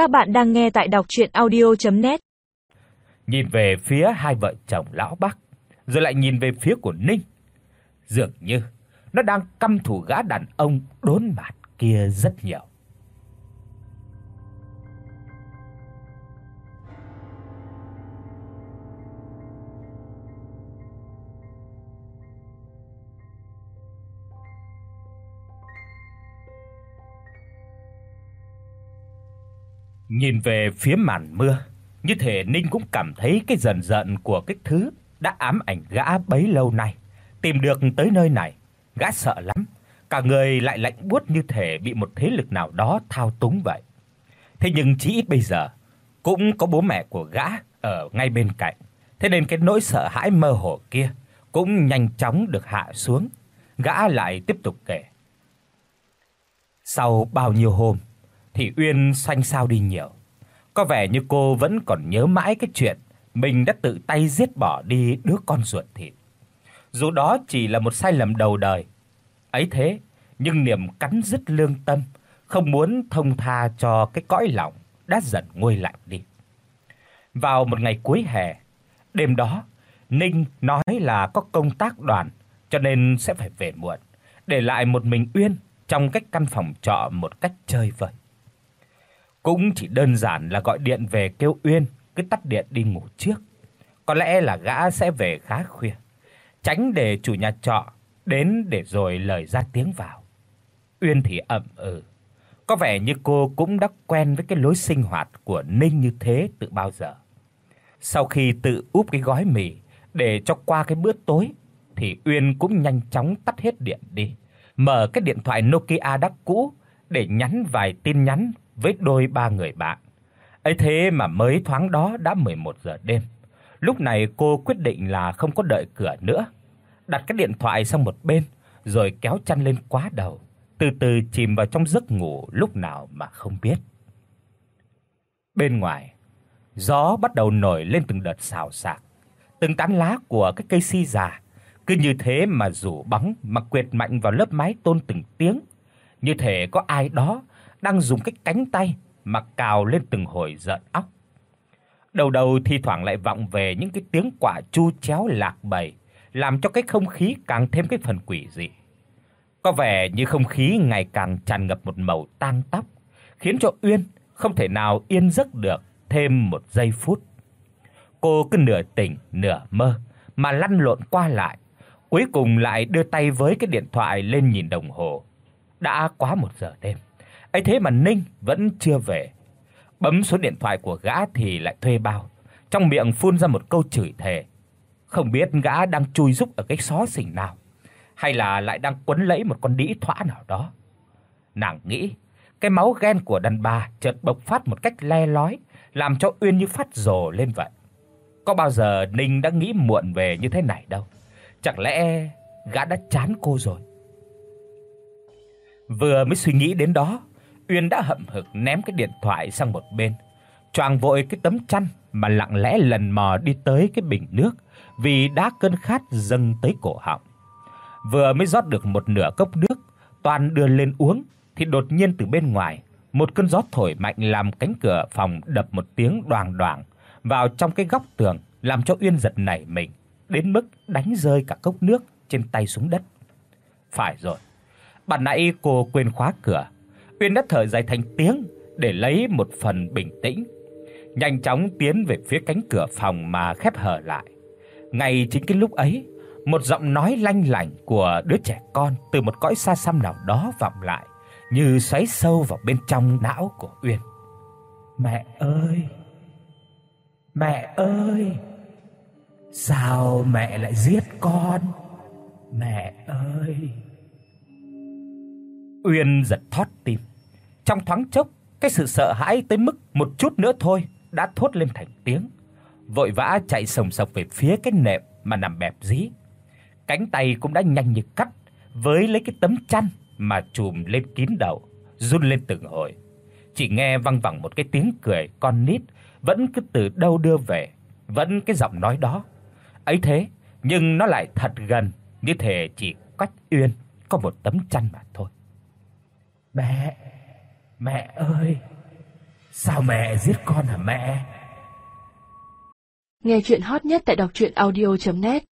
Các bạn đang nghe tại đọc audio net Nhìn về phía hai vợ chồng lão Bắc, rồi lại nhìn về phía của Ninh. Dường như nó đang căm thù gã đàn ông đốn mặt kia rất nhiều. Nhìn về phía màn mưa, như thể Ninh cũng cảm thấy cái dần dần của cái thứ đã ám ảnh gã bấy lâu nay. Tìm được tới nơi này, gã sợ lắm, cả người lại lạnh buốt như thể bị một thế lực nào đó thao túng vậy. Thế nhưng chỉ ít bây giờ cũng có bố mẹ của gã ở ngay bên cạnh. Thế nên cái nỗi sợ hãi mơ hồ kia cũng nhanh chóng được hạ xuống. Gã lại tiếp tục kể. Sau bao nhiêu hôm, thì Uyên xanh xao đi nhiều. Có vẻ như cô vẫn còn nhớ mãi cái chuyện mình đã tự tay giết bỏ đi đứa con ruột thịt. Dù đó chỉ là một sai lầm đầu đời. Ấy thế, nhưng niềm cắn rứt lương tâm, không muốn thông tha cho cái cõi lòng đã dần nguôi lạnh đi. Vào một ngày cuối hè, đêm đó, Ninh nói là có công tác đoàn cho nên sẽ phải về muộn, để lại một mình Uyên trong cái căn phòng trọ một cách chơi vơi. Cũng chỉ đơn giản là gọi điện về kêu Uyên cứ tắt điện đi ngủ trước. Có lẽ là gã sẽ về khá khuya, tránh để chủ nhà trọ đến để rồi lời ra tiếng vào. Uyên thì ậm ừ. Có vẻ như cô cũng đã quen với cái lối sinh hoạt của Ninh như thế từ bao giờ. Sau khi tự úp cái gói mì để cho qua cái bữa tối thì Uyên cũng nhanh chóng tắt hết điện đi, mở cái điện thoại Nokia đắt cũ để nhắn vài tin nhắn với đôi ba người bạn. Ấy thế mà mới thoáng đó đã 11 giờ đêm. Lúc này cô quyết định là không có đợi cửa nữa, đặt cái điện thoại sang một bên rồi kéo chăn lên quá đầu, từ từ chìm vào trong giấc ngủ lúc nào mà không biết. Bên ngoài, gió bắt đầu nổi lên từng đợt xào xạc. Từng tán lá của cái cây si già cứ như thế mà rủ bóng mà quệt mạnh vào lớp mái tôn từng tiếng, như thể có ai đó đang dùng cái cánh tay mà cào lên từng hồi giận óc. Đầu đầu thi thoảng lại vọng về những cái tiếng quả chu chéo lạc bầy, làm cho cái không khí càng thêm cái phần quỷ dị. Có vẻ như không khí ngày càng tràn ngập một màu tang tóc, khiến cho Uyên không thể nào yên giấc được thêm một giây phút. Cô cứ nửa tỉnh nửa mơ mà lăn lộn qua lại, cuối cùng lại đưa tay với cái điện thoại lên nhìn đồng hồ. Đã quá một giờ đêm. Ấy thế mà Ninh vẫn chưa về. Bấm số điện thoại của gã thì lại thuê bao, trong miệng phun ra một câu chửi thề. Không biết gã đang chui rúc ở cái xó xỉnh nào, hay là lại đang quấn lấy một con đĩ thỏa nào đó. Nàng nghĩ, cái máu ghen của đàn bà chợt bộc phát một cách le lói, làm cho Uyên như phát rồ lên vậy. Có bao giờ Ninh đã nghĩ muộn về như thế này đâu. Chẳng lẽ gã đã chán cô rồi? Vừa mới suy nghĩ đến đó, Uyên đã hậm hực ném cái điện thoại sang một bên, choàng vội cái tấm chăn mà lặng lẽ lần mò đi tới cái bình nước vì đã cơn khát dâng tới cổ họng. Vừa mới rót được một nửa cốc nước, toàn đưa lên uống thì đột nhiên từ bên ngoài, một cơn gió thổi mạnh làm cánh cửa phòng đập một tiếng đoàng đoàng vào trong cái góc tường, làm cho Uyên giật nảy mình, đến mức đánh rơi cả cốc nước trên tay xuống đất. Phải rồi. bản nãy cô quên khóa cửa, Uyên đã thở dài thành tiếng để lấy một phần bình tĩnh, nhanh chóng tiến về phía cánh cửa phòng mà khép hờ lại. Ngay chính cái lúc ấy, một giọng nói lanh lảnh của đứa trẻ con từ một cõi xa xăm nào đó vọng lại, như xoáy sâu vào bên trong não của Uyên. "Mẹ ơi! Mẹ ơi! Sao mẹ lại giết con? Mẹ ơi!" Uyên giật thót tim. Trong thoáng chốc, cái sự sợ hãi tới mức một chút nữa thôi đã thốt lên thành tiếng. Vội vã chạy sồng sộc về phía cái nệm mà nằm bẹp dí. Cánh tay cũng đã nhanh như cắt với lấy cái tấm chăn mà trùm lên kín đầu, run lên từng hồi. Chỉ nghe vang vẳng một cái tiếng cười con nít vẫn cứ từ đâu đưa về, vẫn cái giọng nói đó. Ấy thế, nhưng nó lại thật gần, như thể chỉ cách Uyên có một tấm chăn mà thôi. Mẹ, mẹ ơi, Sao mẹ giết con hả mẹ? Nghe chuyện hot nhất tại đọc audio net